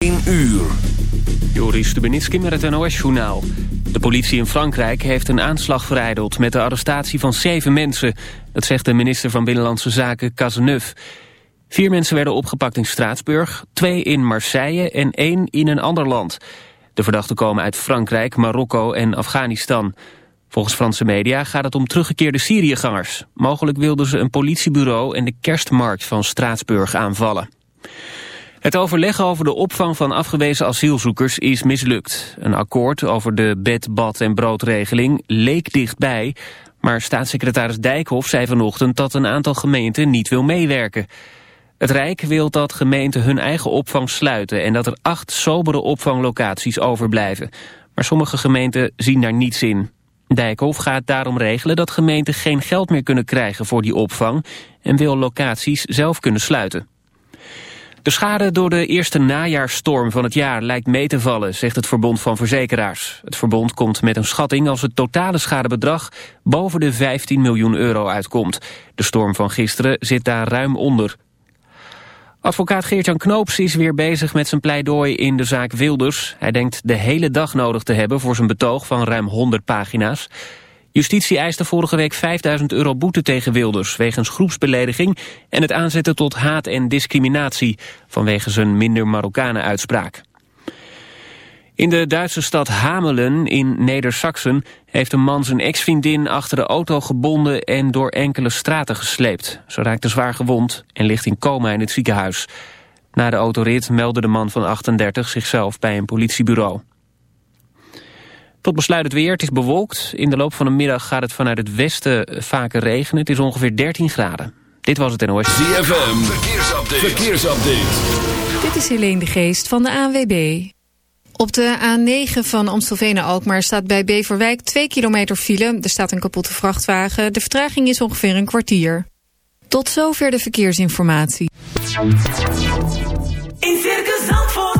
1 uur. Joris Stubenitski met het NOS-journaal. De politie in Frankrijk heeft een aanslag verijdeld... met de arrestatie van zeven mensen. Dat zegt de minister van Binnenlandse Zaken Cazeneuve. Vier mensen werden opgepakt in Straatsburg... twee in Marseille en één in een ander land. De verdachten komen uit Frankrijk, Marokko en Afghanistan. Volgens Franse media gaat het om teruggekeerde Syriëgangers. Mogelijk wilden ze een politiebureau... en de kerstmarkt van Straatsburg aanvallen. Het overleg over de opvang van afgewezen asielzoekers is mislukt. Een akkoord over de bed, bad en broodregeling leek dichtbij... maar staatssecretaris Dijkhoff zei vanochtend dat een aantal gemeenten niet wil meewerken. Het Rijk wil dat gemeenten hun eigen opvang sluiten... en dat er acht sobere opvanglocaties overblijven. Maar sommige gemeenten zien daar niets in. Dijkhoff gaat daarom regelen dat gemeenten geen geld meer kunnen krijgen voor die opvang... en wil locaties zelf kunnen sluiten. De schade door de eerste najaarstorm van het jaar lijkt mee te vallen, zegt het Verbond van Verzekeraars. Het verbond komt met een schatting als het totale schadebedrag boven de 15 miljoen euro uitkomt. De storm van gisteren zit daar ruim onder. Advocaat Geert-Jan Knoops is weer bezig met zijn pleidooi in de zaak Wilders. Hij denkt de hele dag nodig te hebben voor zijn betoog van ruim 100 pagina's. Justitie eiste vorige week 5000 euro boete tegen Wilders... wegens groepsbelediging en het aanzetten tot haat en discriminatie... vanwege zijn minder Marokkanen-uitspraak. In de Duitse stad Hamelen in Neder-Saxen... heeft een man zijn ex-vriendin achter de auto gebonden... en door enkele straten gesleept. Ze raakte zwaar gewond en ligt in coma in het ziekenhuis. Na de autorit meldde de man van 38 zichzelf bij een politiebureau. Tot besluit het weer. Het is bewolkt. In de loop van de middag gaat het vanuit het westen vaker regenen. Het is ongeveer 13 graden. Dit was het NOS. ZFM. Verkeersupdate. Verkeersupdate. Dit is Helene de Geest van de ANWB. Op de A9 van Amstelveen naar Alkmaar staat bij Beverwijk 2 kilometer file. Er staat een kapotte vrachtwagen. De vertraging is ongeveer een kwartier. Tot zover de verkeersinformatie. In Circus Zandvoort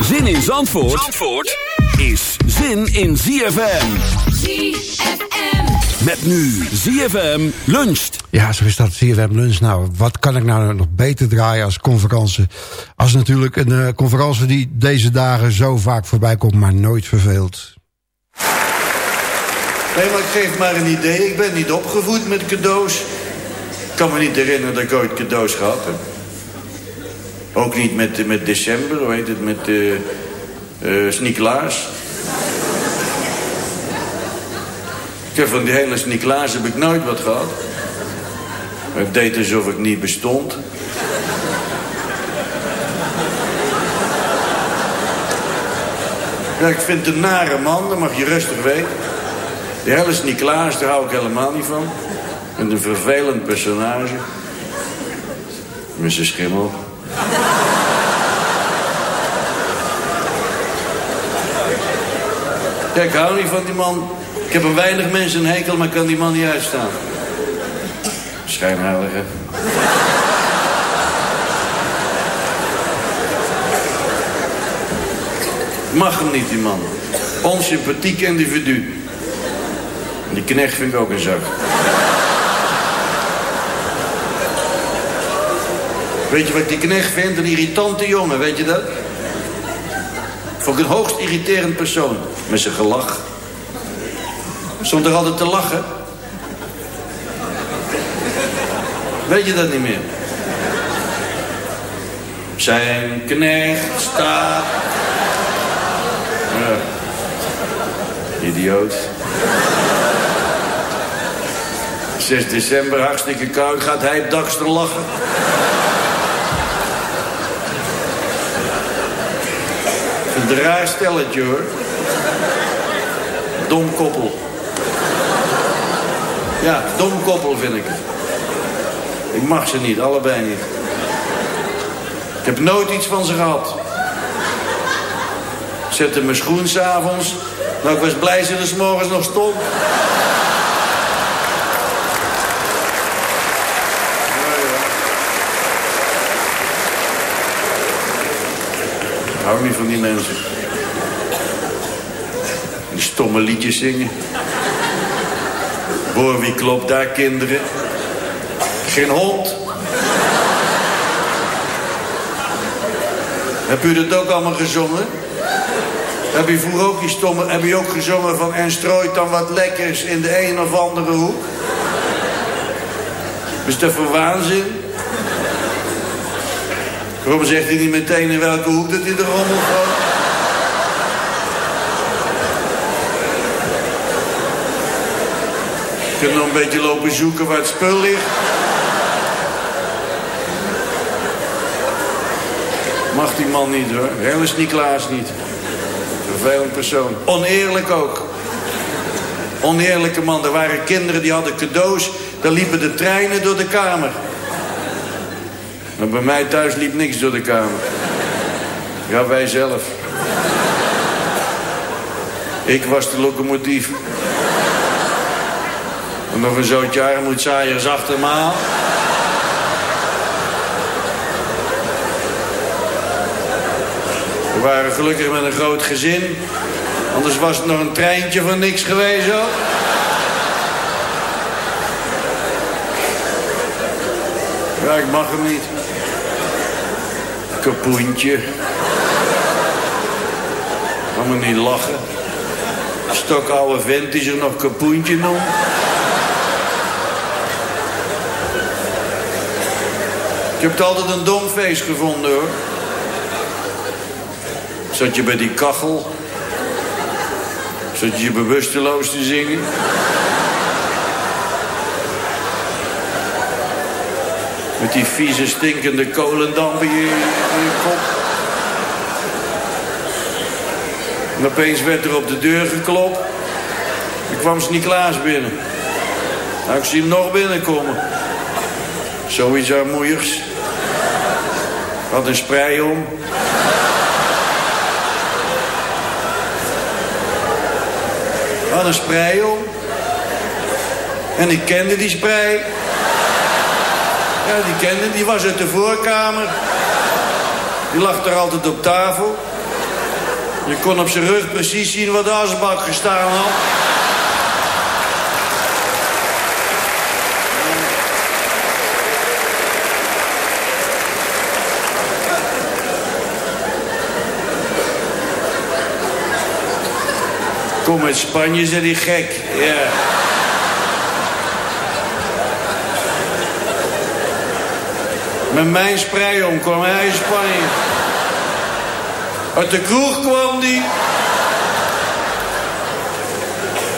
Zin in Zandvoort, Zandvoort is zin in ZFM. ZFM. Met nu ZFM luncht. Ja, zo is dat. CFM Lunch. Nou, wat kan ik nou nog beter draaien als conferentie? Als natuurlijk een eh, conferentie die deze dagen zo vaak voorbij komt, maar nooit verveelt. Nee, maar ik geef maar een idee. Ik ben niet opgevoed met cadeaus. Ik kan me niet herinneren dat ik ooit cadeaus gehad heb. Ook niet met, met december, hoe heet het, met uh, uh, Sint-Niklaas. Ik heb van die hele Sint-Niklaas heb ik nooit wat gehad. Ik deed alsof ik niet bestond. Ja, ik vind een nare man, dat mag je rustig weten. Die hele Sint-Niklaas, daar hou ik helemaal niet van. En een vervelend personage. Zijn schimmel. Ja, ik hou niet van die man. Ik heb een weinig mensen een hekel, maar kan die man niet uitstaan. Schijnheilige. Mag hem niet, die man. Onsympathiek individu. Die knecht vind ik ook een zak. Weet je wat ik die knecht vind? Een irritante jongen, weet je dat? Vond ik een hoogst irriterend persoon. Met zijn gelach. Stond er altijd te lachen. Weet je dat niet meer? Zijn knecht staat... Ja. Idioot. 6 december, hartstikke koud, gaat hij dakster lachen. Een raar stelletje hoor. Dom koppel. Ja, dom koppel vind ik het. Ik mag ze niet, allebei niet. Ik heb nooit iets van ze gehad. Ik zette mijn schoen s'avonds. Nou, ik was blij ze er 's morgens nog stond. Hou niet van die mensen. Die stomme liedjes zingen. Hoor wie klopt daar, kinderen? Geen hond. Heb u dat ook allemaal gezongen? Heb je vroeger ook die stomme... Heb je ook gezongen van... En strooit dan wat lekkers in de een of andere hoek? Is dat voor waanzin? Waarom zegt hij niet meteen in welke hoek dat hij de rommel gooit? Je kunt nog een beetje lopen zoeken waar het spul ligt. Mag die man niet hoor. Helens Niklaas niet. Vervelend persoon. Oneerlijk ook. Oneerlijke man. Er waren kinderen die hadden cadeaus. Daar liepen de treinen door de kamer. Maar bij mij thuis liep niks door de kamer. Ja, wij zelf. Ik was de locomotief. En nog een zootje armoedzaaiers achter me aan. We waren gelukkig met een groot gezin. Anders was het nog een treintje van niks geweest hoor. Ja, ik mag hem niet. Kapoentje. Ga me niet lachen. Stokoude vent die zich nog kapoentje noemt. Ik heb het altijd een dom feest gevonden hoor. Zat je bij die kachel. Zat je je bewusteloos te zingen. Die vieze stinkende kolendampen in je, kop. En opeens werd er op de deur geklopt. Er kwam Sint-Niklaas binnen. Nou, ik zie hem nog binnenkomen. Zoiets armoeigs. Had een sprei om. Had een sprei om. En ik kende die sprei. Ja, die kende, die was uit de voorkamer. Die lag er altijd op tafel. Je kon op zijn rug precies zien wat de asbak gestaan had. Kom uit Spanje, zei die gek. Ja. Met mijn sprei om kwam hij in Spanje. Uit de kroeg kwam die.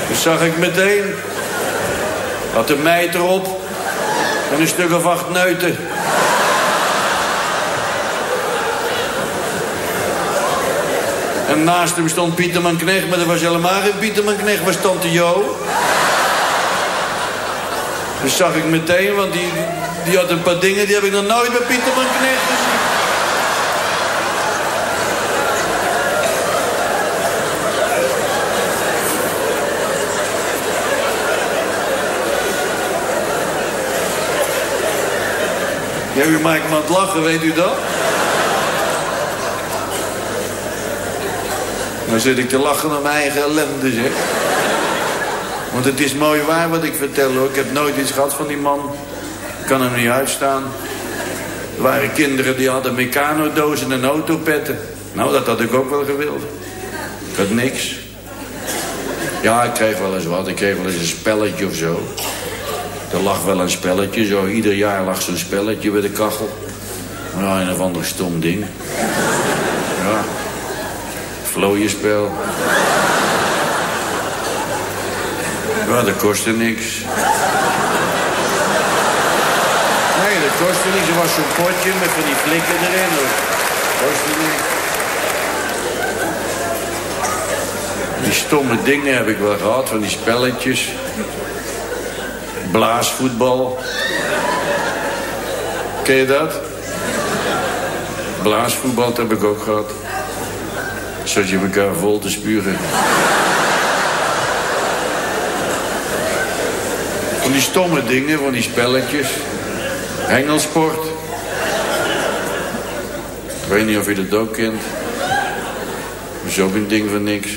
Dat zag ik meteen. Had een meid erop. En een stuk of acht neuten. En naast hem stond Pieterman Knecht, maar dat was helemaal geen Pieterman Knecht, was Tante Jo. Dat zag ik meteen, want die, die had een paar dingen die heb ik nog nooit bij Pieterman Knecht gezien. Ja, maakt me aan het lachen, weet u dat? Dan zit ik te lachen om mijn eigen ellende, zeg. Want het is mooi waar wat ik vertel, hoor. Ik heb nooit iets gehad van die man. Kan hem niet uitstaan. Er waren kinderen die hadden mecanodozen en autopetten. Nou, dat had ik ook wel gewild. Ik had niks. Ja, ik kreeg wel eens wat. Ik kreeg wel eens een spelletje of zo. Er lag wel een spelletje. Zo ieder jaar lag zo'n spelletje bij de kachel. Ja, een of ander stom ding. Ja. Vlooienspel. Ja, dat kostte niks. Niks. Er was zo'n potje met van die flikken erin. niks. Die stomme dingen heb ik wel gehad, van die spelletjes. Blaasvoetbal. Ken je dat? Blaasvoetbal heb ik ook gehad. Zat je elkaar vol te spugen. Van die stomme dingen, van die spelletjes. Hengelsport. Ik weet niet of je dat ook kent. Dat is ook een ding van niks.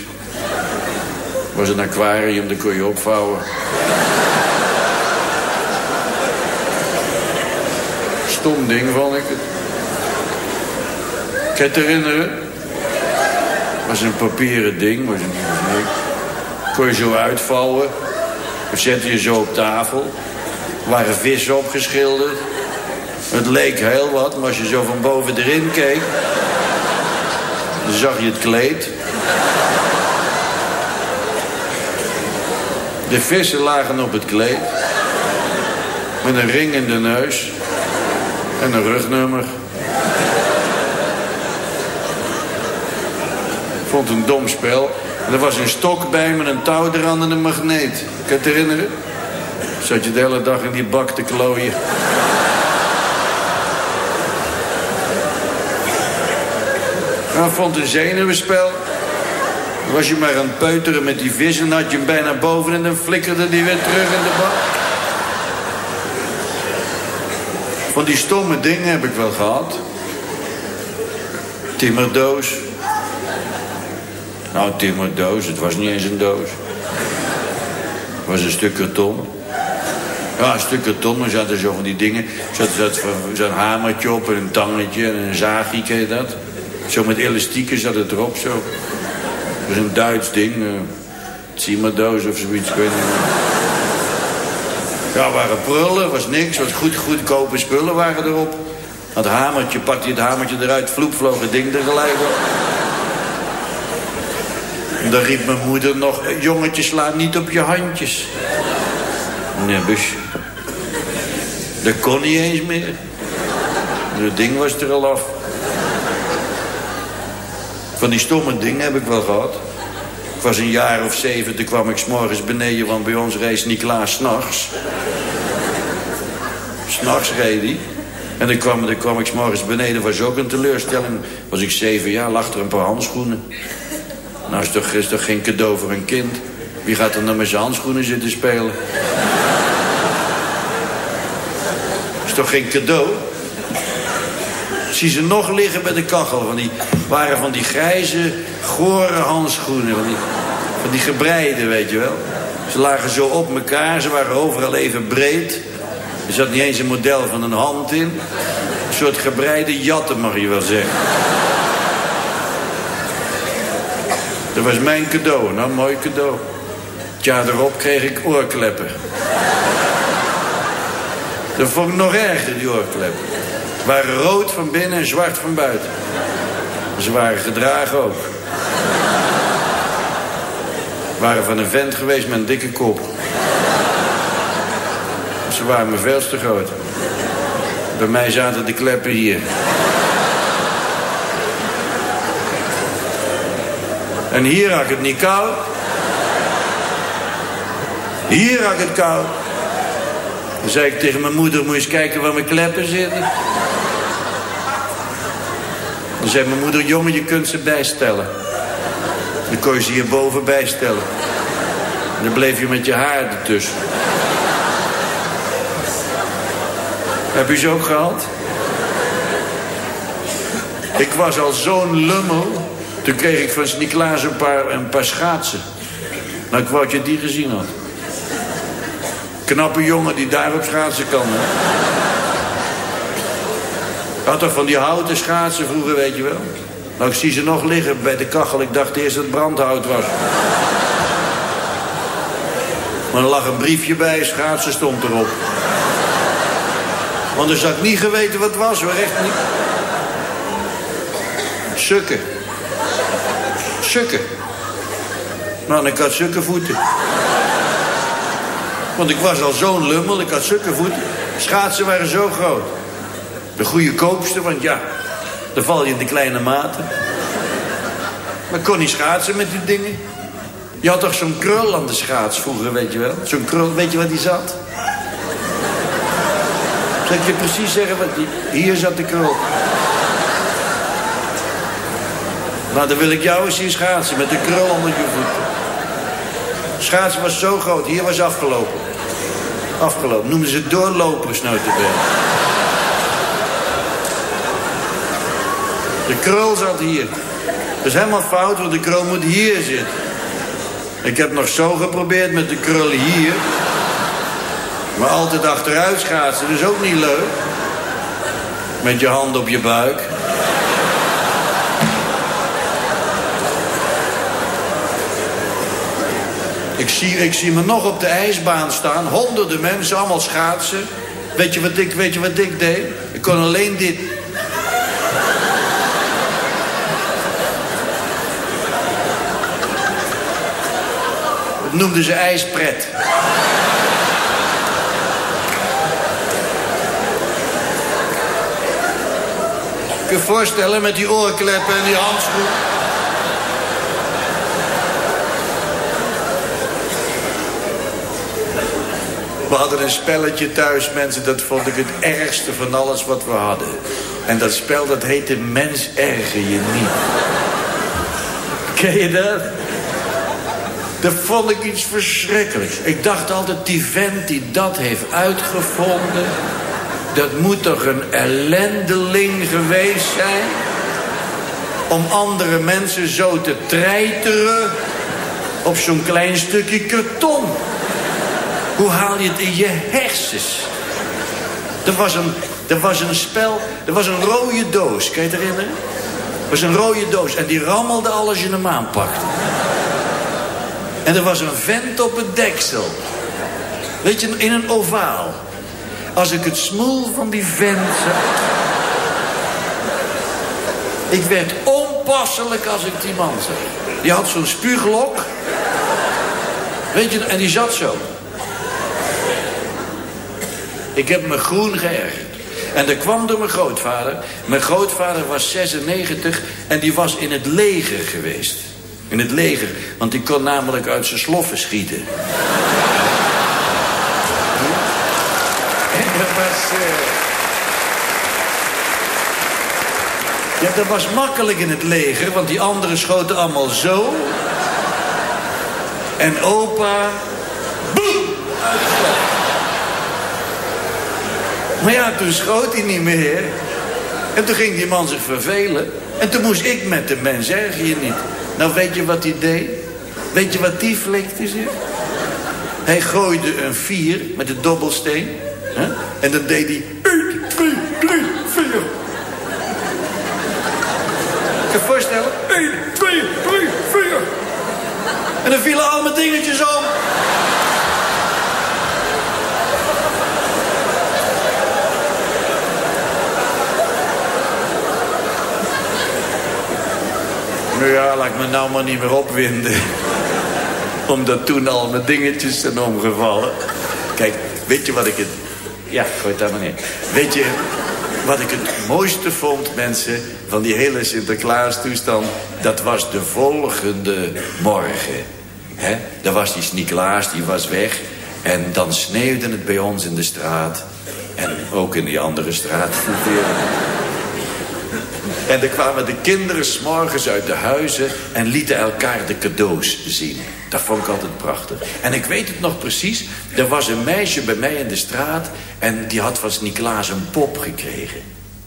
was een aquarium, daar kon je opvouwen. Stom ding vond ik het. Kan je het herinneren? was een papieren ding. Was een, nee. Kon je zo uitvouwen. Of zette je zo op tafel. Er waren vissen opgeschilderd. Het leek heel wat, maar als je zo van boven erin keek... dan zag je het kleed. De vissen lagen op het kleed. Met een ring in de neus. En een rugnummer. Vond een dom spel. En er was een stok bij met een touw eraan en een magneet. Kan je het herinneren? Zat je de hele dag in die bak te klooien. Ik vond een zenuwenspel. Was je maar aan het peuteren met die vis en had je hem bijna boven en dan flikkerde die weer terug in de bak. Van die stomme dingen heb ik wel gehad. Timmerdoos. Nou, timmerdoos, het was niet eens een doos. Het was een stuk karton. Ja, een stuk karton, maar zaten zo van die dingen. Er zat, zo'n hamertje op en een tangetje en een zaagje, ken je dat? Zo met elastieken zat het erop, zo. Dat was een Duits ding. Uh, of zoiets, ik weet niet. Ja, waren prullen, was niks. Was goed, goedkope spullen waren erop. Dat hamertje, pakte je het hamertje eruit, vloep, vloog het ding er gelijk op. En dan riep mijn moeder nog, "Eh, jongetje, sla niet op je handjes. Nebbes. Dat kon niet eens meer. Het ding was er al af. Van die stomme dingen heb ik wel gehad. Ik was een jaar of zeven, toen kwam ik s'morgens beneden... want bij ons reed Niklaas s'nachts. S'nachts reed hij. En dan kwam, dan kwam ik s'morgens beneden, was ook een teleurstelling. Was ik zeven jaar, lag er een paar handschoenen. Nou, is toch, is toch geen cadeau voor een kind? Wie gaat er nou met zijn handschoenen zitten spelen? Is toch geen cadeau? Zie ze nog liggen bij de kachel. Van die, waren van die grijze, gore handschoenen. Van die, van die gebreide, weet je wel. Ze lagen zo op elkaar. Ze waren overal even breed. Er zat niet eens een model van een hand in. Een soort gebreide jatten, mag je wel zeggen. Dat was mijn cadeau. Nou, mooi cadeau. Het jaar erop kreeg ik oorkleppen. Dat vond ik nog erger, die oorkleppen. Waren rood van binnen en zwart van buiten. Ze waren gedragen ook. Waren van een vent geweest met een dikke kop. Ze waren me veel te groot. Bij mij zaten de kleppen hier. En hier had ik het niet koud. Hier had ik het koud. Dan zei ik tegen mijn moeder, moet je eens kijken waar mijn kleppen zitten. Dan zei mijn moeder, jongen, je kunt ze bijstellen. Dan kon je ze hierboven bijstellen. En dan bleef je met je haar ertussen. Heb je ze ook gehad? Ik was al zo'n lummel. Toen kreeg ik van Sint-Niklaas een paar, schaatsen. Nou, ik wou dat je die gezien had. Knappe jongen die daarop schaatsen kan, hè? Had toch van die houten schaatsen vroeger, weet je wel? Nou, ik zie ze nog liggen bij de kachel. Ik dacht eerst dat het brandhout was. Maar er lag een briefje bij, schaatsen stond erop. Want dus had ik niet geweten wat het was, hoor, echt niet. Sukken. Sukken. Nou, ik had sukke voeten. Want ik was al zo'n lummel, ik had sukke voeten. Schaatsen waren zo groot. De goede koopste, want ja, dan val je in de kleine maten. Maar kon niet schaatsen met die dingen. Je had toch zo'n krul aan de schaats vroeger, weet je wel? Zo'n krul, weet je waar die zat? Zal je precies zeggen wat die... Hier zat de krul. Nou, dan wil ik jou eens zien schaatsen met de krul onder je voeten. Schaatsen was zo groot, hier was afgelopen. Afgelopen, noemden ze doorlopers. De krul zat hier. Dat is helemaal fout, want de krul moet hier zitten. Ik heb nog zo geprobeerd met de krul hier. Maar altijd achteruit schaatsen, dat is ook niet leuk. Met je hand op je buik. Ik zie, ik zie me nog op de ijsbaan staan. Honderden mensen, allemaal schaatsen. Weet je wat ik, weet je wat ik deed? Ik kon alleen dit. Dat noemden ze ijspret. Je je voorstellen met die oorkleppen en die handschoen? We hadden een spelletje thuis, mensen. Dat vond ik het ergste van alles wat we hadden. En dat spel, dat heette Mens erger je niet. Ken je dat? Dat vond ik iets verschrikkelijks. Ik dacht altijd, die vent die dat heeft uitgevonden... dat moet toch een ellendeling geweest zijn... om andere mensen zo te treiteren... op zo'n klein stukje karton... Hoe haal je het in je hersens? Er was een, er was een spel, er was een rode doos, kan je het herinneren? Er was een rode doos en die rammelde al als je hem aanpakte. En er was een vent op het deksel. Weet je, in een ovaal. Als ik het smoel van die vent zag... Ik werd onpasselijk als ik die man zag. Die had zo'n spuuglok. Weet je, en die zat zo. Ik heb me groen geërgerd. En dat kwam door mijn grootvader. Mijn grootvader was 96 en die was in het leger geweest. In het leger, want die kon namelijk uit zijn sloffen schieten. En dat was... Ja, dat was makkelijk in het leger, want die anderen schoten allemaal zo. En opa... Boem! Maar ja, toen schoot hij niet meer. En toen ging die man zich vervelen. En toen moest ik met de mens erger je niet. Nou, weet je wat hij deed? Weet je wat die flikte zich? Hij gooide een vier met de dobbelsteen. Hè? En dan deed hij... 1, 2, 3, 4. Kan je voorstellen? 1, 2, 3, 4. En dan vielen al mijn dingetjes om. Nou ja, laat ik me nou maar niet meer opwinden. Omdat toen al mijn dingetjes zijn omgevallen. Kijk, weet je wat ik het... Ja, gooi daar maar neer. Weet je wat ik het mooiste vond, mensen... van die hele Sinterklaas toestand... dat was de volgende morgen. Hè? Daar was die Sint-Niklaas, die was weg... en dan sneeuwde het bij ons in de straat... en ook in die andere straat. En dan kwamen de kinderen s'morgens uit de huizen... en lieten elkaar de cadeaus zien. Dat vond ik altijd prachtig. En ik weet het nog precies. Er was een meisje bij mij in de straat... en die had van Niklaas een pop gekregen.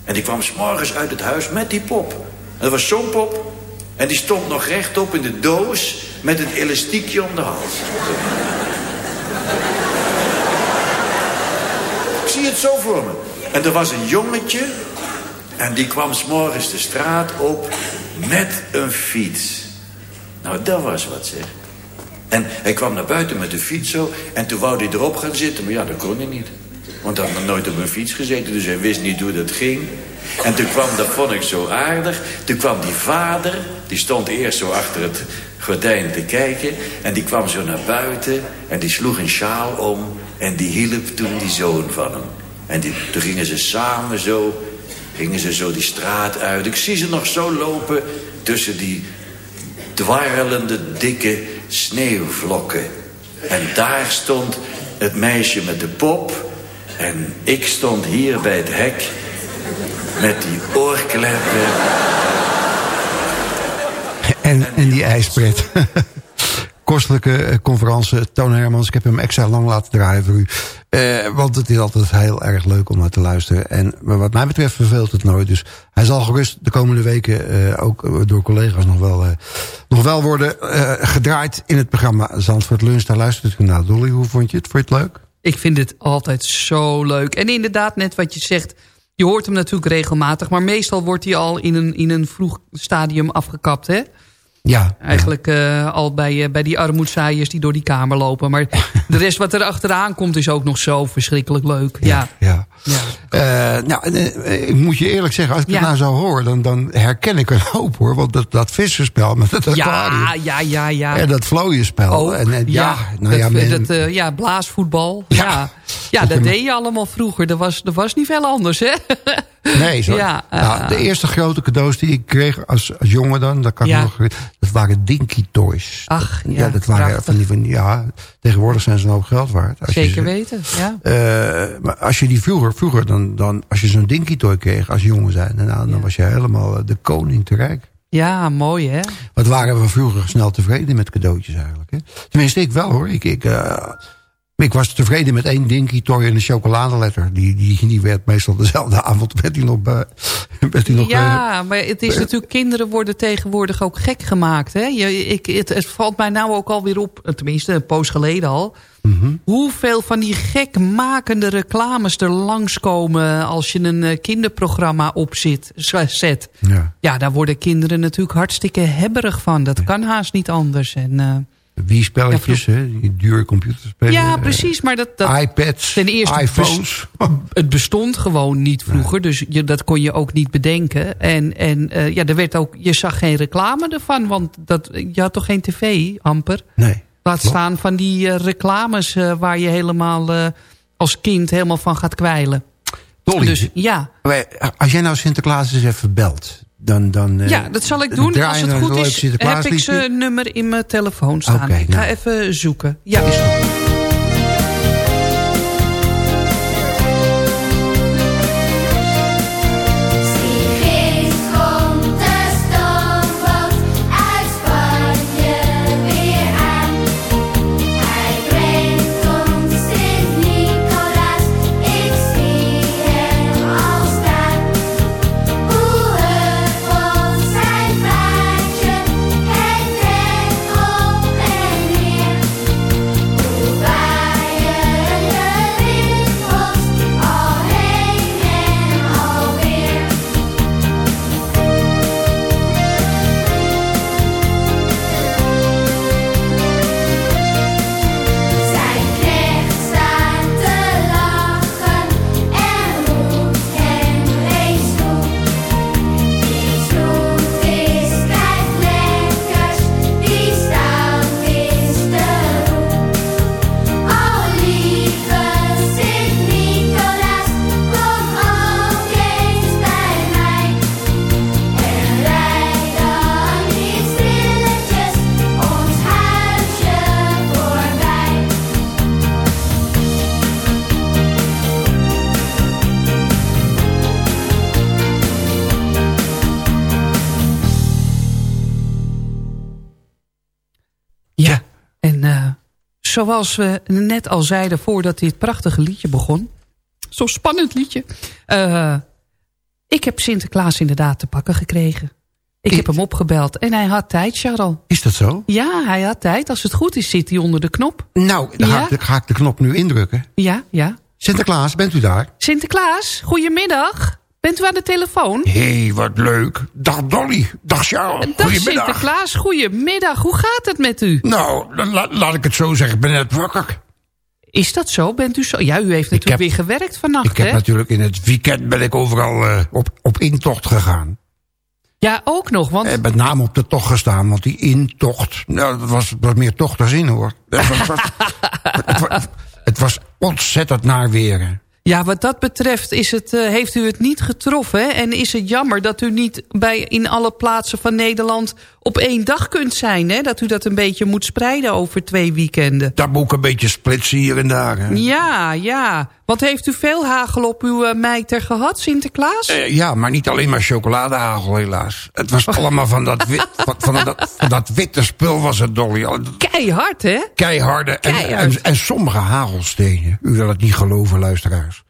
En die kwam s'morgens uit het huis met die pop. En dat was zo'n pop. En die stond nog rechtop in de doos met het elastiekje om de hals. Ik zie het zo voor me. En er was een jongetje en die kwam s'morgens de straat op met een fiets. Nou, dat was wat zeg. En hij kwam naar buiten met de fiets zo. En toen wou hij erop gaan zitten. Maar ja, dat kon hij niet. Want hij had nog nooit op een fiets gezeten. Dus hij wist niet hoe dat ging. En toen kwam, dat vond ik zo aardig. Toen kwam die vader. Die stond eerst zo achter het gordijn te kijken. En die kwam zo naar buiten. En die sloeg een sjaal om. En die hielp toen die zoon van hem. En die, toen gingen ze samen zo. Gingen ze zo die straat uit. Ik zie ze nog zo lopen. Tussen die dwarrelende, dikke sneeuwvlokken. En daar stond het meisje met de pop. En ik stond hier bij het hek met die oorkleppen. En, en die ijspret. Kostelijke eh, conferentie. Toon Hermans, ik heb hem extra lang laten draaien voor u. Eh, want het is altijd heel erg leuk om naar te luisteren. En wat mij betreft verveelt het nooit. Dus hij zal gerust de komende weken eh, ook door collega's nog wel, eh, nog wel worden eh, gedraaid in het programma Zandvoort Lunch. Daar luistert u naar. Dolly, hoe vond je het? Vond je het leuk? Ik vind het altijd zo leuk. En inderdaad, net wat je zegt... je hoort hem natuurlijk regelmatig... maar meestal wordt hij al in een, in een vroeg stadium afgekapt, hè? Ja. Eigenlijk eh, al bij, eh, bij die armoedzaaiers die door die kamer lopen. Maar de rest wat er achteraan komt is ook nog zo verschrikkelijk leuk. Ja, Ja. ja. Eh, nou, ik moet je eerlijk zeggen, als ik het nou zo hoor... Dan, dan herken ik een hoop, hoor. Want dat, dat visserspel met het Ja, ja, ja, ja. En dat vlooienspel. En, en, ja, nou ja, dat, men- dat, ja, blaasvoetbal. Ja, Ja. dat deed je allemaal vroeger. Er was, er was niet veel anders, hè? Nee, zo. Ja, nou, eh, de eerste grote cadeaus die ik kreeg als, als jongen dan, dat kan ik Ja. nog, dat waren Dinky Toys. Ach, Dat- ja, dat waren prachtig. van die, van, ja, tegenwoordig zijn ze een hoop geld waard. Als je Zeker ze- weten, ja. Eh, maar als je die vroeger, vroeger dan, dan als je zo'n Dinky Toy kreeg als jongen zijn, dan Ja. was je helemaal eh, de koning te rijk. Ja, mooi, hè? Wat waren we vroeger snel tevreden met cadeautjes eigenlijk. Hè? Tenminste, ik wel hoor. Ik, ik, ik was tevreden met één Dinky Toy en een chocoladeletter. Die, die, die werd meestal dezelfde avond werd die nog, werd die nog eh, Ja, maar het is natuurlijk, kinderen worden tegenwoordig ook gek gemaakt. Hè? Je, ik, het, het valt mij nou ook alweer op, tenminste een poos geleden al... Mhm. hoeveel van die gekmakende reclames er langskomen... als je een eh, kinderprogramma opzet. zet. ja. Ja, daar worden kinderen natuurlijk hartstikke hebberig van. Dat kan haast niet anders. En, eh, Wie spelletjes, hè? Die dure computerspellen. ja, precies, maar dat... dat iPads, ten eerste iPhones. het bestond gewoon niet vroeger. Dus je, dat kon je ook niet bedenken. En, en eh, ja, er werd ook, je zag geen reclame ervan. Want dat, je had toch geen tv, amper? Nee. Laat staan van die eh, reclames eh, waar je helemaal als kind helemaal van gaat kwijlen. Dolly, Dus ja, als jij nou Sinterklaas eens even belt... Dan, dan, eh, ja, dat zal ik doen. Als het goed is, heb ik zijn nummer in mijn telefoon staan. Ik ga nou. even zoeken. Ja, zoals we net al zeiden voordat dit prachtige liedje begon. Zo'n spannend liedje. eh, ik heb Sinterklaas inderdaad te pakken gekregen. Ik heb hem opgebeld en hij had tijd, Charles. Is dat zo? Ja, hij had tijd. Als het goed is, zit hij onder de knop. Nou, dan ga, ik, de- ga ik de knop nu indrukken. Ja, ja. Sinterklaas, bent u daar? Sinterklaas, goedemiddag. Bent u aan de telefoon? Hé, hey, wat leuk. Dag Dolly. Dag Charles. Dag Goedemiddag. Sinterklaas, goedemiddag. Hoe gaat het met u? Nou, la- laat ik het zo zeggen. Ik ben net wakker. Is dat zo? Bent u zo? Ja, u heeft natuurlijk heb- weer gewerkt vannacht, Ik heb hè? natuurlijk in het weekend ben ik overal eh, op, op intocht gegaan. Ja, ook nog, want... En met name op de tocht gestaan, want die intocht, nou, dat was, was meer tocht dan zin hoor. Was, het was, het was ontzettend naar weer. Ja, wat dat betreft is het, eh, heeft u het niet getroffen. Hè? En is het jammer dat u niet bij, in alle plaatsen van Nederland op één dag kunt zijn. Hè? Dat u dat een beetje moet spreiden over twee weekenden. Dat moet ik een beetje splitsen hier en daar. hè. Ja, ja. Want heeft u veel hagel op uw uh, mijter gehad, Sinterklaas? Eh, ja, maar niet alleen maar chocoladehagel helaas. Het was allemaal van dat, wit, van, van, dat, van dat witte spul was het, Dolly. Keihard, hè? Keiharde en, Keihard. en, en sommige hagelstenen. U wil het niet geloven, luisteraars.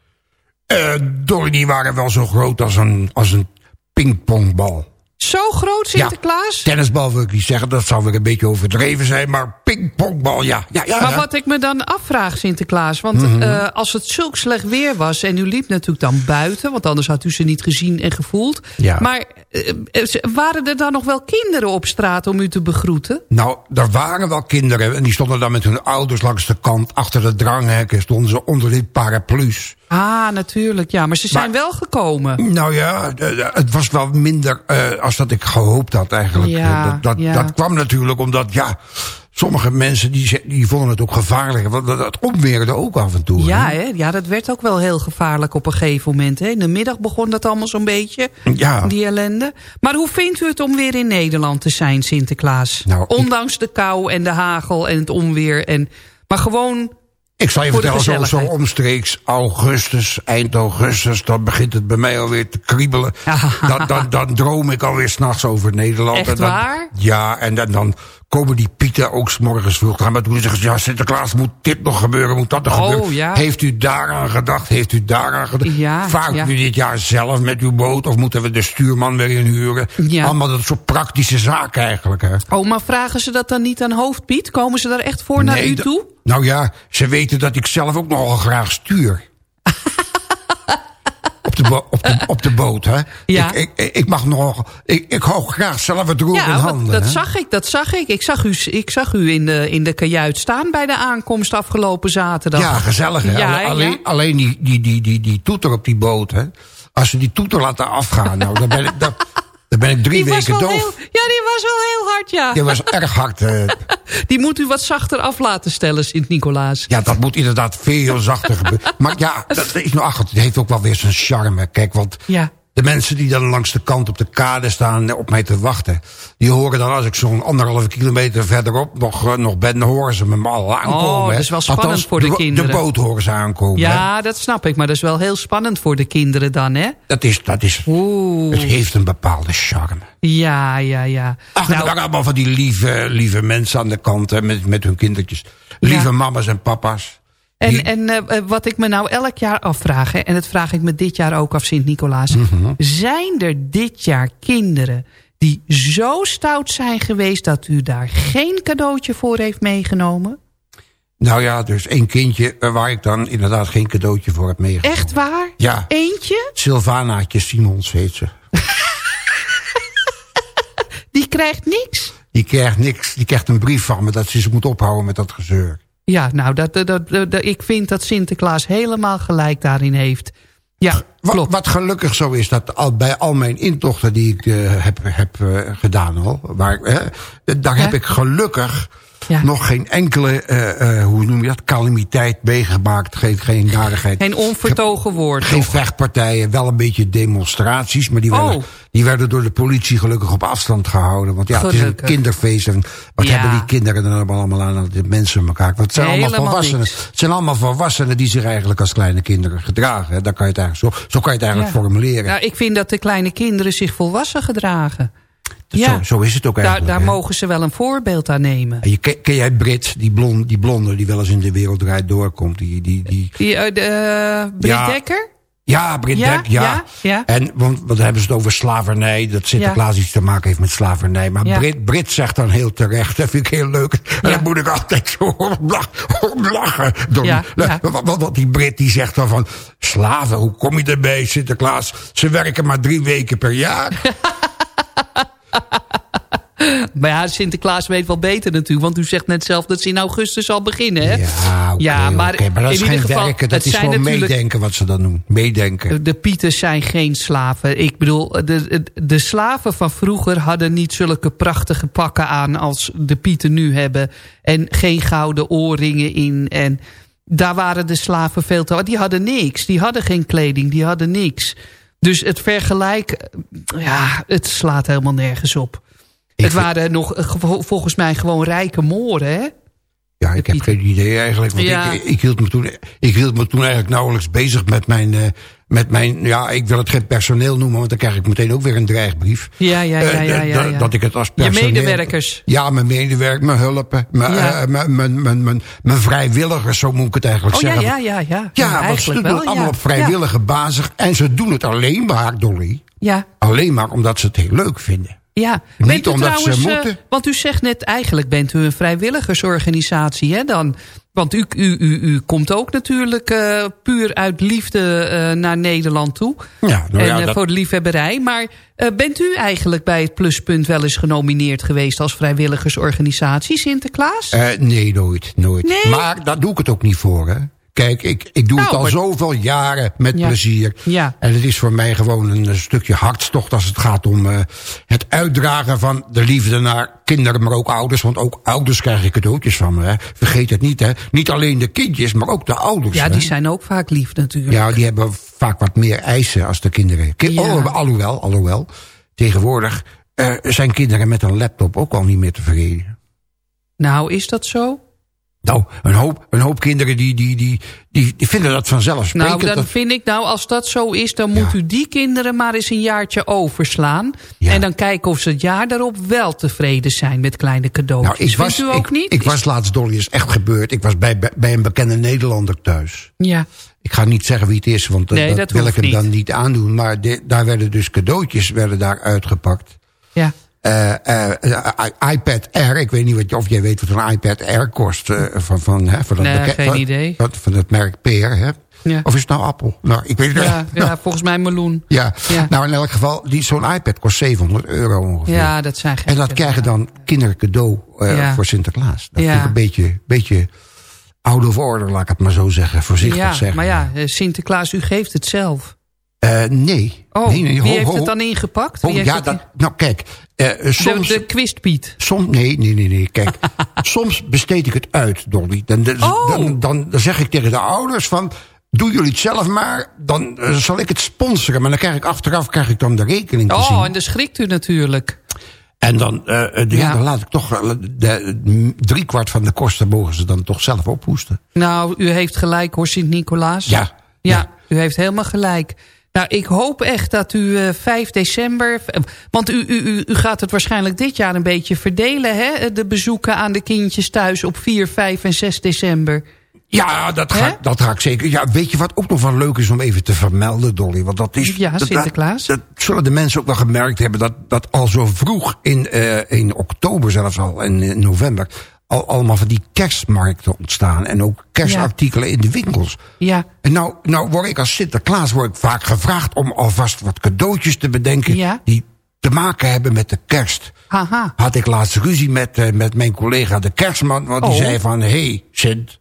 Eh Dolly, die waren wel zo groot als een, als een pingpongbal. Zo groot, Sinterklaas? Tennisbal wil ik niet zeggen, dat zou weer een beetje overdreven zijn. Maar pingpongbal, ja. ja, ja Maar ja. wat ik me dan afvraag, Sinterklaas... want Mhm. eh, als het zulk slecht weer was... en u liep natuurlijk dan buiten... want anders had u ze niet gezien en gevoeld... Ja. maar waren er dan nog wel kinderen op straat om u te begroeten? Nou, er waren wel kinderen en die stonden dan met hun ouders langs de kant. Achter de dranghekken stonden ze onder die paraplu's. Ah, natuurlijk, ja. Maar ze zijn Maar- wel gekomen. Nou ja, het was wel minder eh, als dat ik gehoopt had eigenlijk. Ja, dat, dat, ja. dat kwam natuurlijk omdat, ja, sommige mensen die, die vonden het ook gevaarlijk. Want dat, opweerde ook af en toe. Ja, hè. hè? ja, dat werd ook wel heel gevaarlijk op een gegeven moment. Hè? In de middag begon dat allemaal zo'n beetje, Ja. die ellende. Maar hoe vindt u het om weer in Nederland te zijn, Sinterklaas? Nou, ik- Ondanks de kou en de hagel en het onweer. En, maar gewoon, Ik zal je vertellen, zo, zo omstreeks augustus, eind augustus... dan begint het bij mij alweer te kriebelen. Dan, dan, dan droom ik alweer s'nachts over Nederland. Echt En dan- waar? Ja, en dan, dan komen die pieten ook s'morgens vroeg. gaan maar toen zeggen ze, ja, Sinterklaas, moet dit nog gebeuren? Moet dat nog Oh, gebeuren? ja. Heeft u daaraan gedacht? Heeft u daaraan gedacht? Ja, Vaart ja. u dit jaar zelf met uw boot? Of moeten we de stuurman weer inhuren? Ja. Allemaal dat soort praktische zaken eigenlijk, hè? oh, maar vragen ze dat dan niet aan Hoofdpiet? Komen ze daar echt voor naar u toe? Nou ja, ze weten dat ik zelf ook nogal graag stuur. Op, de bo- op, de, op de boot, hè? Ja. Ik, ik, ik mag nogal... Ik, ik hou graag zelf het roer in Ja, handen. dat hè? zag ik, dat zag ik. Ik zag u, ik zag u in, de, in de kajuit staan bij de aankomst afgelopen zaterdag. Ja, gezellig, hè? Ja, Alle- alleen, ja. alleen die, die, die, die, die toeter op die boot, hè? Als ze die toeter laten afgaan, nou, dan ben ik, dan, dan ben ik drie Die was weken wel doof. heel, ja, die was wel heel hard, ja. Die was erg hard. eh. Die moet u wat zachter af laten stellen, Sint-Nicolaas. Ja, dat moet inderdaad veel zachter gebeuren. Maar ja, dat is nou, ach, het heeft ook wel weer zijn charme. Kijk, want Ja. De mensen die dan langs de kant op de kade staan op mij te wachten... die horen dan als ik zo'n anderhalve kilometer verderop nog, eh, nog ben... dan horen ze me al aankomen. Oh, dat is wel spannend Althans, voor de kinderen. De boot horen ze aankomen. hè. Ja, dat snap ik. Maar dat is wel heel spannend voor de kinderen dan, hè? Dat is, dat is, Oeh. het heeft een bepaalde charme. Ja, ja, ja. Ach, Nou, allemaal van die lieve, lieve mensen aan de kant hè, met, met hun kindertjes. Lieve Ja. mama's en papa's. En, en eh, eh, wat ik me nou elk jaar afvraag... Hè, en dat vraag ik me dit jaar ook af, Sint-Nicolaas... Mhm. zijn er dit jaar kinderen die zo stout zijn geweest... dat u daar geen cadeautje voor heeft meegenomen? Nou ja, dus één kindje eh, waar ik dan inderdaad geen cadeautje voor heb meegenomen. Echt waar? Ja. Eentje? Sylvanaatje Simons heet ze. Die krijgt niks? Die krijgt niks. Die krijgt een brief van me dat ze ze moet ophouden met dat gezeur. Ja, nou, dat, dat, dat, dat- ik vind dat Sinterklaas helemaal gelijk daarin heeft. Ja, Wat, klopt. wat gelukkig zo is, dat al, bij al mijn intochten die ik eh, heb, heb eh, gedaan al... Waar, eh, daar heb ik gelukkig Ja. nog geen enkele, eh, eh, hoe noem je dat, calamiteit meegemaakt. Geen, geen narigheid. Geen onvertogen woord. Geen vechtpartijen, wel een beetje demonstraties. Maar die werden, Oh. die werden door de politie gelukkig op afstand gehouden. Want ja, het is een kinderfeest. En wat Ja. hebben die kinderen dan allemaal aan de mensen elkaar? Want het zijn allemaal volwassenen. niks. Het zijn allemaal volwassenen die zich eigenlijk als kleine kinderen gedragen. hè. Daar kan je het eigenlijk zo, zo kan je het eigenlijk Ja. formuleren. Nou, ik vind dat de kleine kinderen zich volwassen gedragen. Zo, Ja, zo is het ook daar, eigenlijk. daar hè. mogen ze wel een voorbeeld aan nemen. En je, ken, jij Brit, die, blond, die blonde die wel eens in de wereld draait doorkomt? Die, die, die, Die, eh, de, eh, Brit Ja. Dekker? Ja, Brit Ja, Deck, ja. En, want, want dan hebben ze het over slavernij. Dat Sinterklaas iets te maken heeft met slavernij. Maar. Brit, Brit zegt dan heel terecht. Dat vind ik heel leuk. En dan moet ik altijd zo om lach- om lachen. Want- want die Brit die zegt dan van... Slaven, hoe kom je erbij, Sinterklaas? Ze werken maar drie weken per jaar. Maar ja, Sinterklaas weet wel beter natuurlijk. Want u zegt net zelf dat ze in augustus al beginnen, hè? Ja, maar dat is in geen ieder geval, werken. Dat is gewoon meedenken wat ze dan doen. Meedenken. De Pieten zijn geen slaven. Ik bedoel, de, de, de slaven van vroeger hadden niet zulke prachtige pakken aan... als de Pieten nu hebben. En geen gouden oorringen in. En daar waren de slaven veel te... Die hadden niks. Die hadden geen kleding. Die hadden niks. Dus het vergelijk... Ja, het slaat helemaal nergens op. Ik het vind- waren nog eh, volgens mij gewoon rijke moren, hè? Ja, ik heb geen idee eigenlijk. Want Ja. ik, ik, hield me toen, ik hield me toen eigenlijk nauwelijks bezig met mijn, eh, met mijn... Ja, ik wil het geen personeel noemen, want dan krijg ik meteen ook weer een dreigbrief. Ja, ja, ja, Eh, ja, ja, ja. Dat ik het als Je personeel... medewerkers. Ja, mijn medewerkers, mijn hulpen, mijn, Ja. mijn, mijn, mijn, mijn, mijn vrijwilligers, zo moet ik het eigenlijk Oh ja, zeggen. ja, ja, ja. Ja, want ze doen het allemaal ja. op vrijwillige basis. En ze doen het alleen maar, Dolly. Ja, Alleen maar omdat ze het heel leuk vinden. Ja, Niet bent u omdat ze trouwens, eh, moeten. want u zegt net, eigenlijk bent u een vrijwilligersorganisatie, hè dan? Want u, u, u, u komt ook natuurlijk eh, puur uit liefde eh, naar Nederland toe. Ja, nou en ja, dat- voor de liefhebberij. Maar bent u eigenlijk bij het pluspunt wel eens genomineerd geweest als vrijwilligersorganisatie Sinterklaas? Nee, nooit, nooit. Nee? Maar daar doe ik het ook niet voor, hè. Kijk, ik, ik doe Nou, het al maar- zoveel jaren met Ja. plezier. Ja. En het is voor mij gewoon een stukje hartstocht als het gaat om eh, het uitdragen van de liefde naar kinderen, maar ook ouders. Want ook ouders krijgen cadeautjes van me. Hè. Vergeet het niet, hè. Niet alleen de kindjes, maar ook de ouders. ja, hè. die zijn ook vaak lief natuurlijk. Ja, die hebben vaak wat meer eisen als de kinderen. Ja. oh, alhoewel, alhoewel. Tegenwoordig eh, zijn kinderen met een laptop ook al niet meer tevreden. Nou, is dat zo? Nou, een hoop, een hoop kinderen die, die, die, die, die vinden dat vanzelfsprekend. Nou, dan vind ik, nou, als dat zo is, dan moet u die kinderen maar eens een jaartje overslaan. Ja. En dan kijken of ze het jaar daarop wel tevreden zijn met kleine cadeautjes. nou, ik was, Vindt u ook ik, niet? Ik was laatst, Dolly, is echt gebeurd. Ik was bij, bij- een bekende Nederlander thuis. Ja, Ik ga niet zeggen wie het is, want dat, Nee, dat dat wil ik hem niet. dan niet aandoen. Maar de- daar werden dus cadeautjes werden daar uitgepakt. ja. Eh, iPad Air, ik weet niet wat, of jij weet wat een iPad Air kost. van, van, hè, van, dat Nee, geen van, idee. Van, van het merk Peer, hè? Ja. Of is het nou Apple? Nou, ik weet het Ja, niet. ja, volgens mij meloen. Ja. Ja. nou in elk geval, die- zo'n iPad kost 700 euro ongeveer. Ja, dat zijn en dat krijgen dan kinderen cadeau voor Sinterklaas. Dat vind ik een beetje, beetje out of order, laat ik het maar zo zeggen. Voorzichtig Ja, zeggen. maar ja, Sinterklaas, u geeft het zelf. Eh, nee. Oh, nee, nee, wie heeft ho, het dan ingepakt? ho, Wie heeft ja, dat, nou kijk, eh, soms... de, de kwistpiet. Soms, nee, nee, nee, nee. Kijk, soms besteed ik het uit, Dolly. Dan, dan, Oh. dan, dan, dan zeg ik tegen de ouders van... Doe jullie het zelf maar, dan eh, zal ik het sponsoren. Maar dan krijg ik achteraf krijg ik dan de rekening te zien. Oh, en dan schrikt u natuurlijk. En dan, ja. Dan laat ik toch de, de, driekwart van de kosten mogen ze dan toch zelf ophoesten. Nou, u heeft gelijk hoor, Sint-Nicolaas. Ja, ja. ja. u heeft helemaal gelijk. Nou, ik hoop echt dat u eh 5 december... Want u, u, u, u gaat het waarschijnlijk dit jaar een beetje verdelen, hè? De bezoeken aan de kindjes thuis op 4, 5 en 6 december. Ja, dat ga, dat ga ik zeker. Ja, weet je wat ook nog wel leuk is om even te vermelden, Dolly? Want dat is. Ja, dat- Sinterklaas. Dat, dat zullen de mensen ook wel gemerkt hebben. Dat, dat al zo vroeg in, eh, in oktober zelfs al en in november. Al, allemaal van die kerstmarkten ontstaan. En ook kerstartikelen in de winkels. Ja, En nou, nou word ik als Sinterklaas word ik vaak gevraagd om alvast wat cadeautjes te bedenken. Ja. Die te maken hebben met de kerst. haha. Had ik laatst ruzie met, eh, met mijn collega de kerstman. Want die Oh. zei van, hé hey, Sint,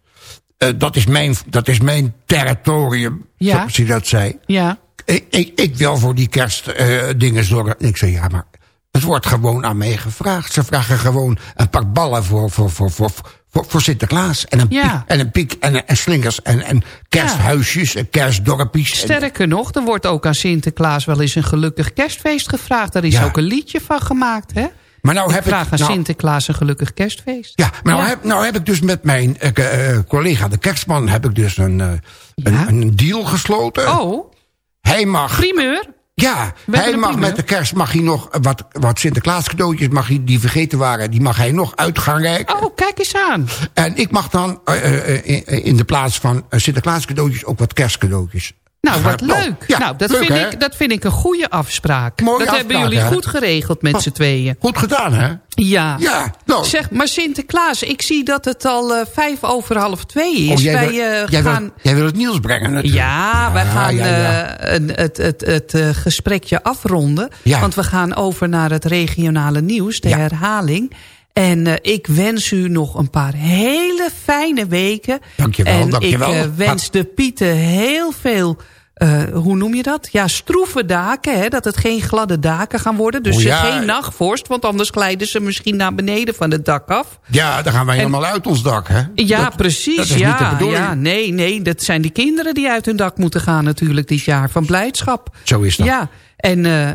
eh, dat, is mijn, dat is mijn territorium. Ja. Zoals hij dat zei. Ja, Ik, ik, ik wil voor die kerstdingen dingen zorgen. En ik zei, ja, maar het wordt gewoon aan mij gevraagd. Ze vragen gewoon een pak ballen voor, voor, voor, voor, voor, voor Sinterklaas. En een Ja. piek en, een piek en, en slingers en, en kersthuisjes en kerstdorpjes. Sterker nog, er wordt ook aan Sinterklaas wel eens een gelukkig kerstfeest gevraagd. Daar is Ja. ook een liedje van gemaakt, hè? maar nou Ik heb vraag ik, aan nou, Sinterklaas een gelukkig kerstfeest. Ja, maar nou, Ja. Heb, nou heb ik dus met mijn eh, eh, collega de kerstman... heb ik dus een, eh, een, een deal gesloten. Oh, Hij mag... primeur? Ja, hij mag met de kerst mag hij nog wat, wat Sinterklaas cadeautjes mag hij, die vergeten waren, die mag hij nog uit gaan reiken. Oh, kijk eens aan. En ik mag dan eh, eh, in, in de plaats van eh, Sinterklaas cadeautjes ook wat kerstcadeautjes Nou, wat leuk. ja, nou, dat, leuk, vind hè? ik, dat vind ik een goede afspraak. Mooie dat hebben jullie hè? goed geregeld met z'n tweeën. Goed gedaan, hè? Ja. Ja, nou. Zeg, maar Sinterklaas, ik zie dat het al eh, vijf over half twee is. Oh, jij, Wij wil, eh, jij, gaan... wil, jij wil het nieuws brengen natuurlijk. Ja, wij gaan ja, eh, het, het, het gesprekje afronden. Ja. Want we gaan over naar het regionale nieuws, de herhaling. En eh, ik wens u nog een paar hele fijne weken. Dankjewel, en dankjewel. ik eh, wens de Pieten heel veel... eh, hoe noem je dat? Ja, stroeve daken. Hè? Dat het geen gladde daken gaan worden. Dus Oh, ja. geen nachtvorst. Want anders glijden ze misschien naar beneden van het dak af. Ja, dan gaan wij helemaal uit ons dak, hè? Ja, Dat- precies. Dat is ja, niet de bedoeling. ja, nee, nee, dat zijn die kinderen die uit hun dak moeten gaan natuurlijk dit jaar. Van blijdschap. Zo is dat. Ja, en eh,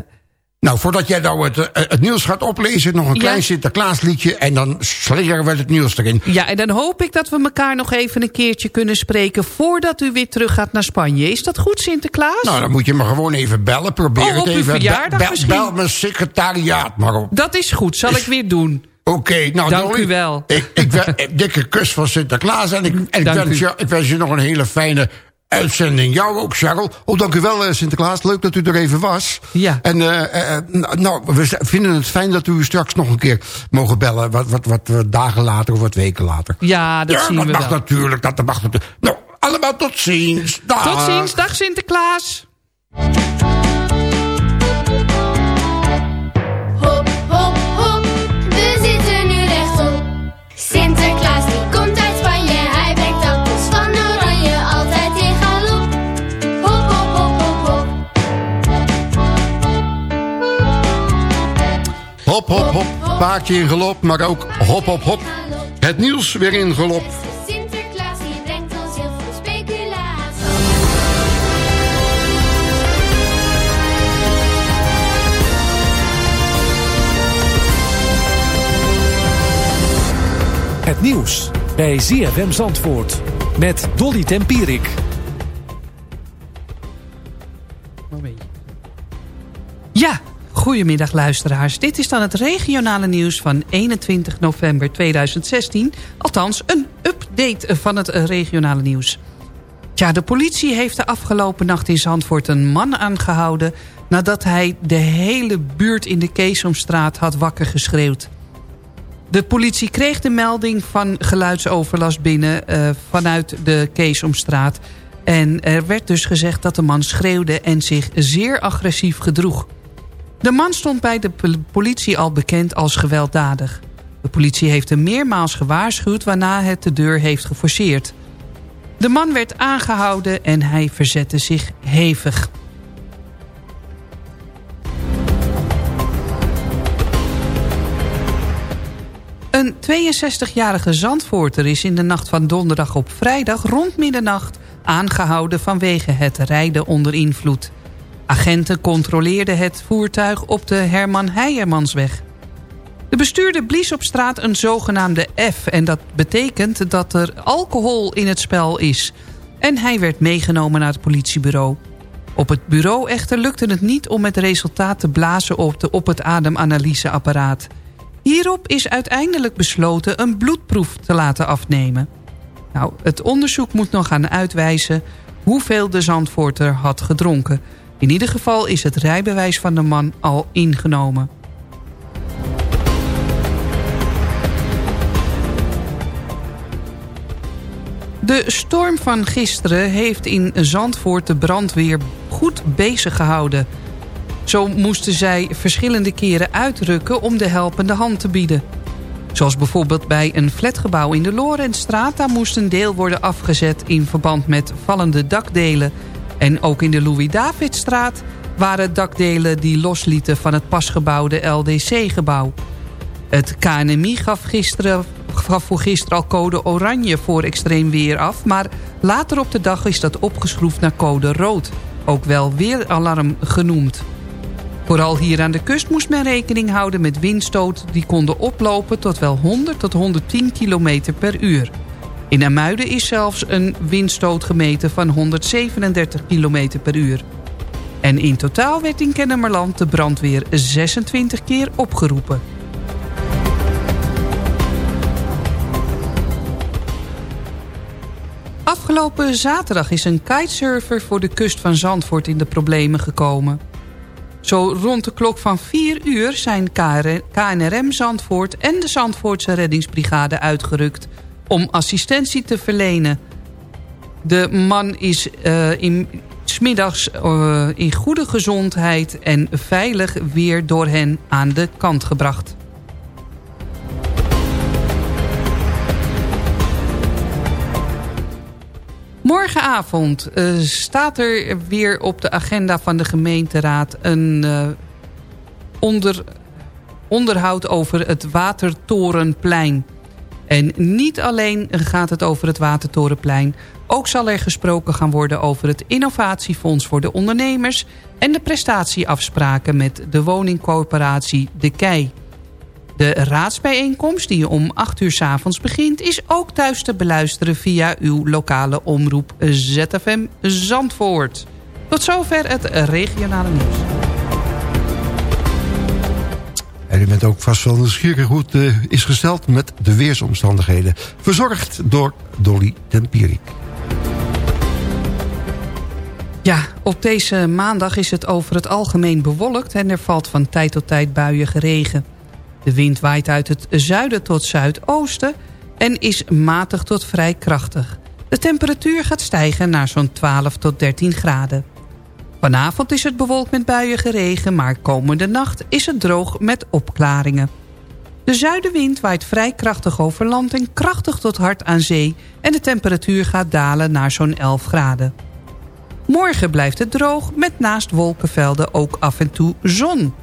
Nou, voordat jij nou het, eh, het nieuws gaat oplezen... nog een Ja. klein Sinterklaasliedje... en dan slingeren we het nieuws erin. ja, en dan hoop ik dat we elkaar nog even een keertje kunnen spreken... voordat u weer terug gaat naar Spanje. Is dat goed, Sinterklaas? Nou, dan moet je me gewoon even bellen. Probeer Oh, het even. verjaardag bel, misschien? bel mijn secretariaat maar op. Dat is goed, zal ik weer doen. Oké, nou Dank Dolly, u wel. Ik, ik, dikke kus van Sinterklaas. En ik, en ik, wens je, ik wens je nog een hele fijne uitzending. Jou ook, Charles. Oh, dank u wel, eh, Sinterklaas. Leuk dat u er even was. Ja. En eh, eh, nou, we z- vinden het fijn dat u straks nog een keer mogen bellen. Wat, wat, wat, wat dagen later of wat weken later. Ja, dat ja, zien dat we mag wel. natuurlijk. Dat mag natuurlijk. Nou, allemaal tot ziens. Dag. Tot ziens, dag Sinterklaas. Hop, hop, hop, Hop, hop, hop. Paardje in galop, maar ook hop, hop, hop. Het nieuws weer in galop. Sinterklaas die brengt ons heel veel speculatie. Het nieuws bij ZFM Zandvoort met Dolly Tempierik. Goedemiddag luisteraars. Dit is dan het regionale nieuws van 21 november 2016. Althans, een update van het regionale nieuws. Tja, de politie heeft de afgelopen nacht in Zandvoort een man aangehouden... nadat hij de hele buurt in de Keesomstraat had wakker geschreeuwd. De politie kreeg de melding van geluidsoverlast binnen eh, vanuit de Keesomstraat. En er werd dus gezegd dat de man schreeuwde en zich zeer agressief gedroeg. De man stond bij de pol- politie al bekend als gewelddadig. De politie heeft hem meermaals gewaarschuwd waarna het de deur heeft geforceerd. De man werd aangehouden en hij verzette zich hevig. Een 62-jarige Zandvoorter is in de nacht van donderdag op vrijdag rond middernacht aangehouden vanwege het rijden onder invloed. Agenten controleerden het voertuig op de Herman Heijermansweg. De bestuurder blies op straat een zogenaamde F en dat betekent dat er alcohol in het spel is. En hij werd meegenomen naar het politiebureau. Op het bureau echter lukte het niet om het resultaat te blazen op, de, op het ademanalyseapparaat. Hierop is uiteindelijk besloten een bloedproef te laten afnemen. Nou, het onderzoek moet nog gaan uitwijzen hoeveel de Zandvoorter had gedronken. In ieder geval is het rijbewijs van de man al ingenomen. De storm van gisteren heeft in Zandvoort de brandweer goed bezig gehouden. Zo moesten zij verschillende keren uitrukken om de helpende hand te bieden. Zoals bijvoorbeeld bij een flatgebouw in de Lorentstraat... daar moest een deel worden afgezet in verband met vallende dakdelen. En ook in de Louis-Davidstraat waren dakdelen die loslieten... van het pasgebouwde LDC-gebouw. Het KNMI gaf, gisteren, gaf voor gisteren al code oranje voor extreem weer af... maar later op de dag is dat opgeschroefd naar code rood. Ook wel weeralarm genoemd. Vooral hier aan de kust moest men rekening houden met windstoten... die konden oplopen tot wel 100 tot 110 km per uur. In Amuiden is zelfs een windstoot gemeten van 137 km per uur. En in totaal werd in Kennemerland de brandweer 26 keer opgeroepen. Afgelopen zaterdag is een kitesurfer voor de kust van Zandvoort in de problemen gekomen. Zo rond de klok van 4 uur zijn KNRM Zandvoort en de Zandvoortse reddingsbrigade uitgerukt om assistentie te verlenen. De man is uh, in, smiddags uh, in goede gezondheid en veilig weer door hen aan de kant gebracht. Morgenavond uh, staat er weer op de agenda van de gemeenteraad... een onder, onderhoud over het Watertorenplein. En niet alleen gaat het over het Watertorenplein... ook zal er gesproken gaan worden over het innovatiefonds voor de ondernemers... en de prestatieafspraken met de woningcorporatie De Kei... De raadsbijeenkomst die om 8 uur s avonds begint... is ook thuis te beluisteren via uw lokale omroep ZFM Zandvoort. Tot zover het regionale nieuws. En u ook vast wel nieuwsgierig hoe het uh, is gesteld met de weersomstandigheden. Verzorgd door Dolly Tempierik. Ja, op deze maandag is het over het algemeen bewolkt... en er valt van tijd tot tijd buien geregen. De wind waait uit het zuiden tot zuidoosten en is matig tot vrij krachtig. De temperatuur gaat stijgen naar zo'n 12 tot 13 graden. Vanavond is het bewolkt met buien geregen, maar komende nacht is het droog met opklaringen. De zuidenwind waait vrij krachtig over land en krachtig tot hard aan zee... en de temperatuur gaat dalen naar zo'n 11 graden. Morgen blijft het droog met naast wolkenvelden ook af en toe zon...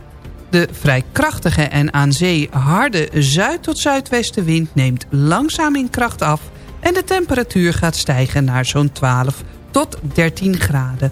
De vrij krachtige en aan zee harde zuid- tot zuidwestenwind neemt langzaam in kracht af... en de temperatuur gaat stijgen naar zo'n 12 tot 13 graden.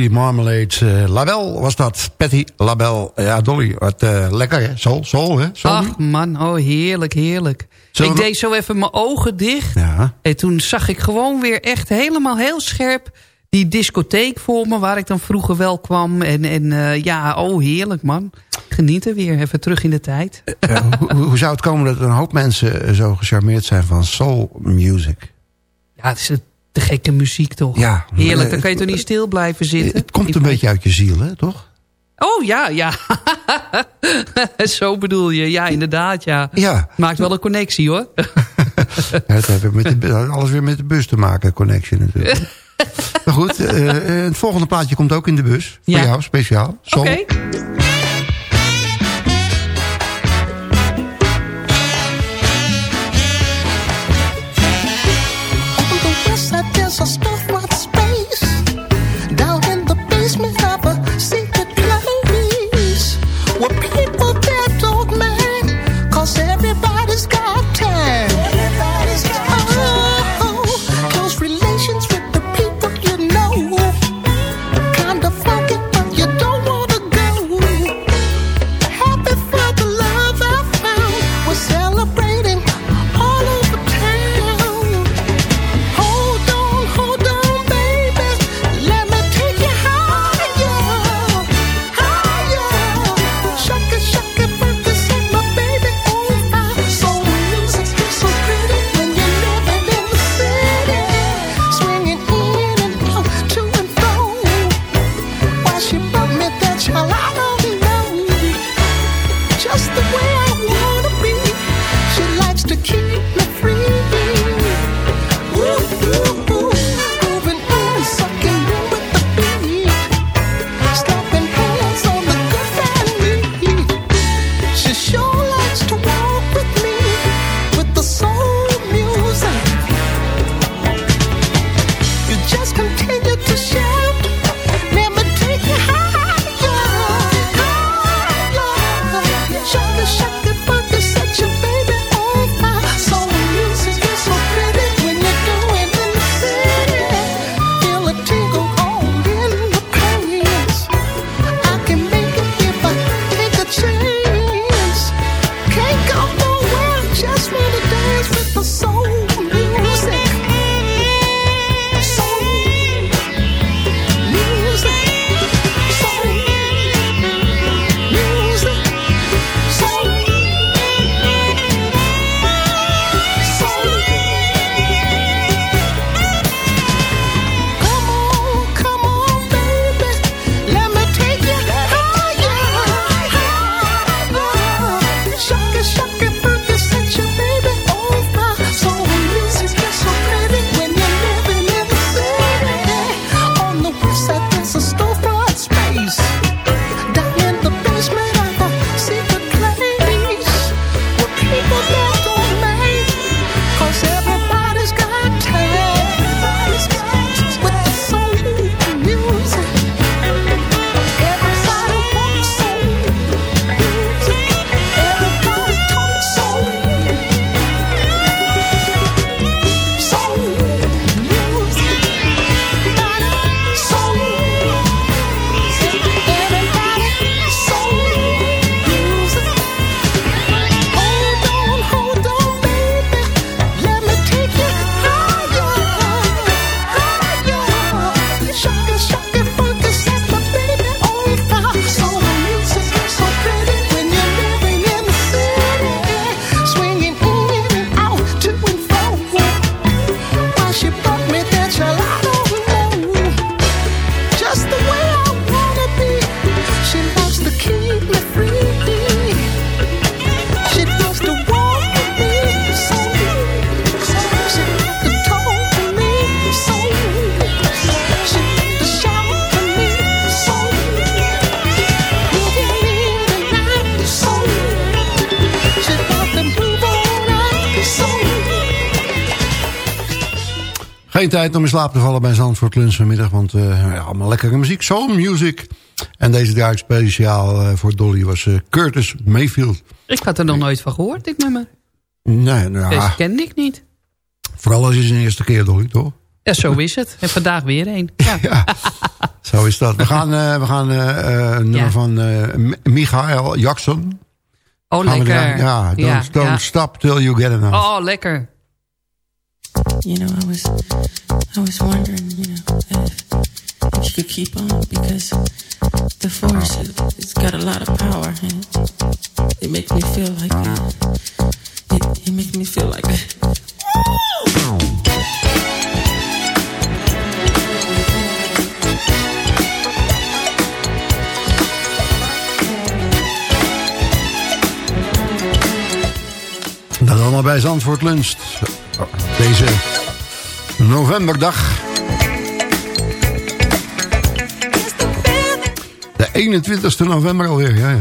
Lady Marmalade. eh, Label was dat. Patty Label. Ja, Dolly. Wat eh, lekker, hè? Soul, soul, hè? Ach man, oh heerlijk, heerlijk. Zullen ik we- deed zo even mijn ogen dicht. Ja. En toen zag ik gewoon weer echt helemaal heel scherp... die discotheek voor me, waar ik dan vroeger wel kwam. En, en eh, ja, oh heerlijk man. Genieten weer, even terug in de tijd. Hoe, hoe zou het komen dat een hoop mensen zo gecharmeerd zijn van soul music? Ja, het is een te gekke muziek toch? Ja. Heerlijk, dan kan je toch niet stil blijven zitten? Het komt een beetje uit je ziel, hè? Toch? Oh ja, ja. Zo bedoel je, ja inderdaad, ja. Ja. Maakt wel een connectie hoor. Ja, het heeft met de, alles weer met de bus te maken, connection natuurlijk. maar goed, eh, eh, het volgende plaatje komt ook in de bus. Voor Ja. jou, speciaal. Oké. Tijd om in slaap te vallen bij Zandvoort Lunch vanmiddag. Want eh, ja, allemaal lekkere muziek. Soul music. En deze draai speciaal eh, voor Dolly was eh, Curtis Mayfield. Ik had er nog nooit van gehoord, dit nummer. Nee, nou, Deze kende ik niet. vooral als je zijn eerste keer Dolly, toch? Ja, zo is het. En vandaag weer een. Ja. Zo is dat. We gaan, we gaan een nummer Ja. van Michael Jackson. Oh, Gaan lekker. Ja, don't, don't stop till you get enough. Oh, lekker. You know, I was, I was wondering, you know, if, if you could keep on because the force, it, it's got a lot of power and it, it makes me feel like, it, it makes me feel like. Dat allemaal bij Zandvoort Lunst. Deze novemberdag. De 21ste november alweer, ja, ja.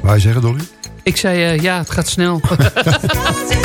Wij zeggen, Dolly? Ik zei, eh, ja, het gaat snel.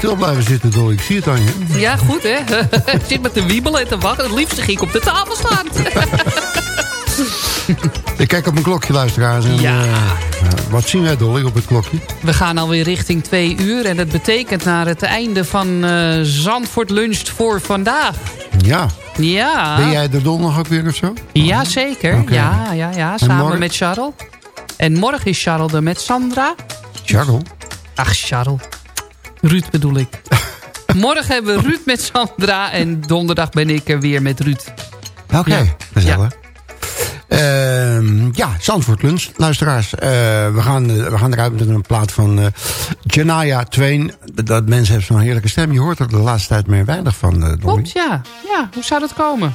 stil blijven zitten, Dolly. Ik zie het aan je. Ja, goed hè. Ik zit met te wiebelen en te wachten. Het liefste ging ik op de tafel staan. Ik kijk op mijn klokje, luisteraars. En, Ja. eh, wat zien wij, Dolly, op het klokje? We gaan alweer richting twee uur. En dat betekent naar het einde van eh Zandvoort Lunch voor vandaag. Ja. Ja. Ben jij er donderdag ook weer of zo? Ja, zeker. Ja, ja, ja. En Samen met Charles. En morgen is Charles er met Sandra. Charles? Ach, Charles. Ruud bedoel ik. morgen hebben we Ruud met Sandra. En donderdag ben ik er weer met Ruud. Oké, Ja. gezellig. Ja, Zandvoort Lunch, luisteraars. Eh, we, gaan, eh, we gaan eruit met een plaat van Janaya Twain. Dat, mensen hebben zo'n heerlijke stem. Je hoort er de laatste tijd meer weinig van, Dolly. Klopt, ja. Ja, hoe zou dat komen?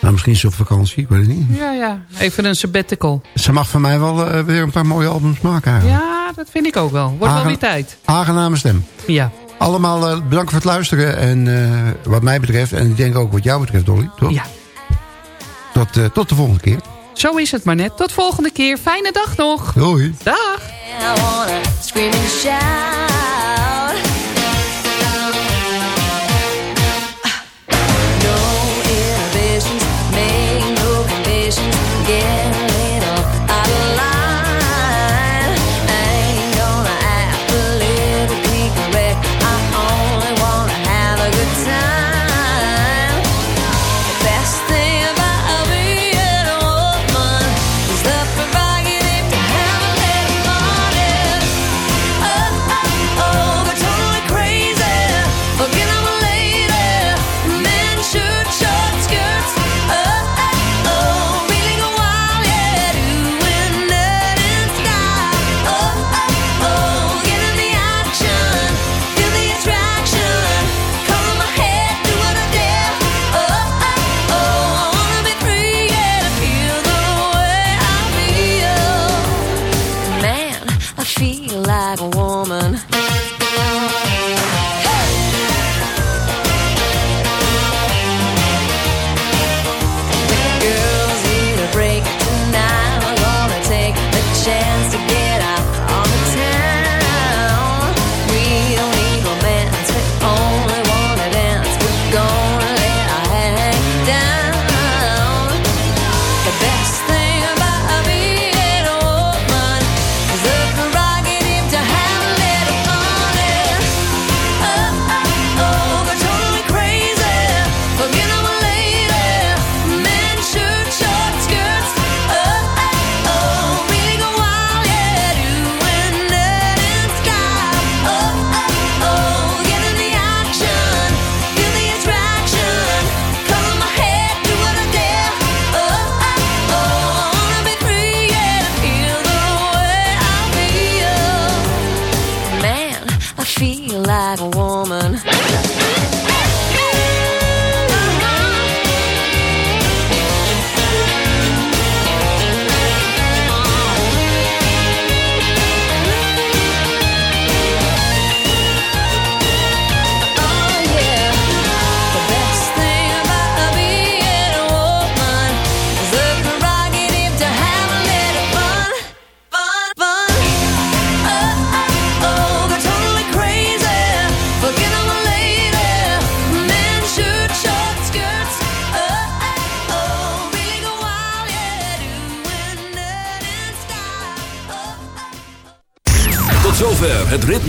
Nou, misschien is ze op vakantie, ik weet het niet. Ja, ja. Even een sabbatical. Ze mag van mij wel weer een paar mooie albums maken eigenlijk. Ja, dat vind ik ook wel. Wordt wel weer tijd. Aangename stem. Ja. Allemaal eh, bedankt voor het luisteren. En eh, wat mij betreft, en ik denk ook wat jou betreft, Dolly. Toch? Ja. Tot, eh, tot de volgende keer. Zo is het maar net. Tot volgende keer. Fijne dag nog. Doei. Dag.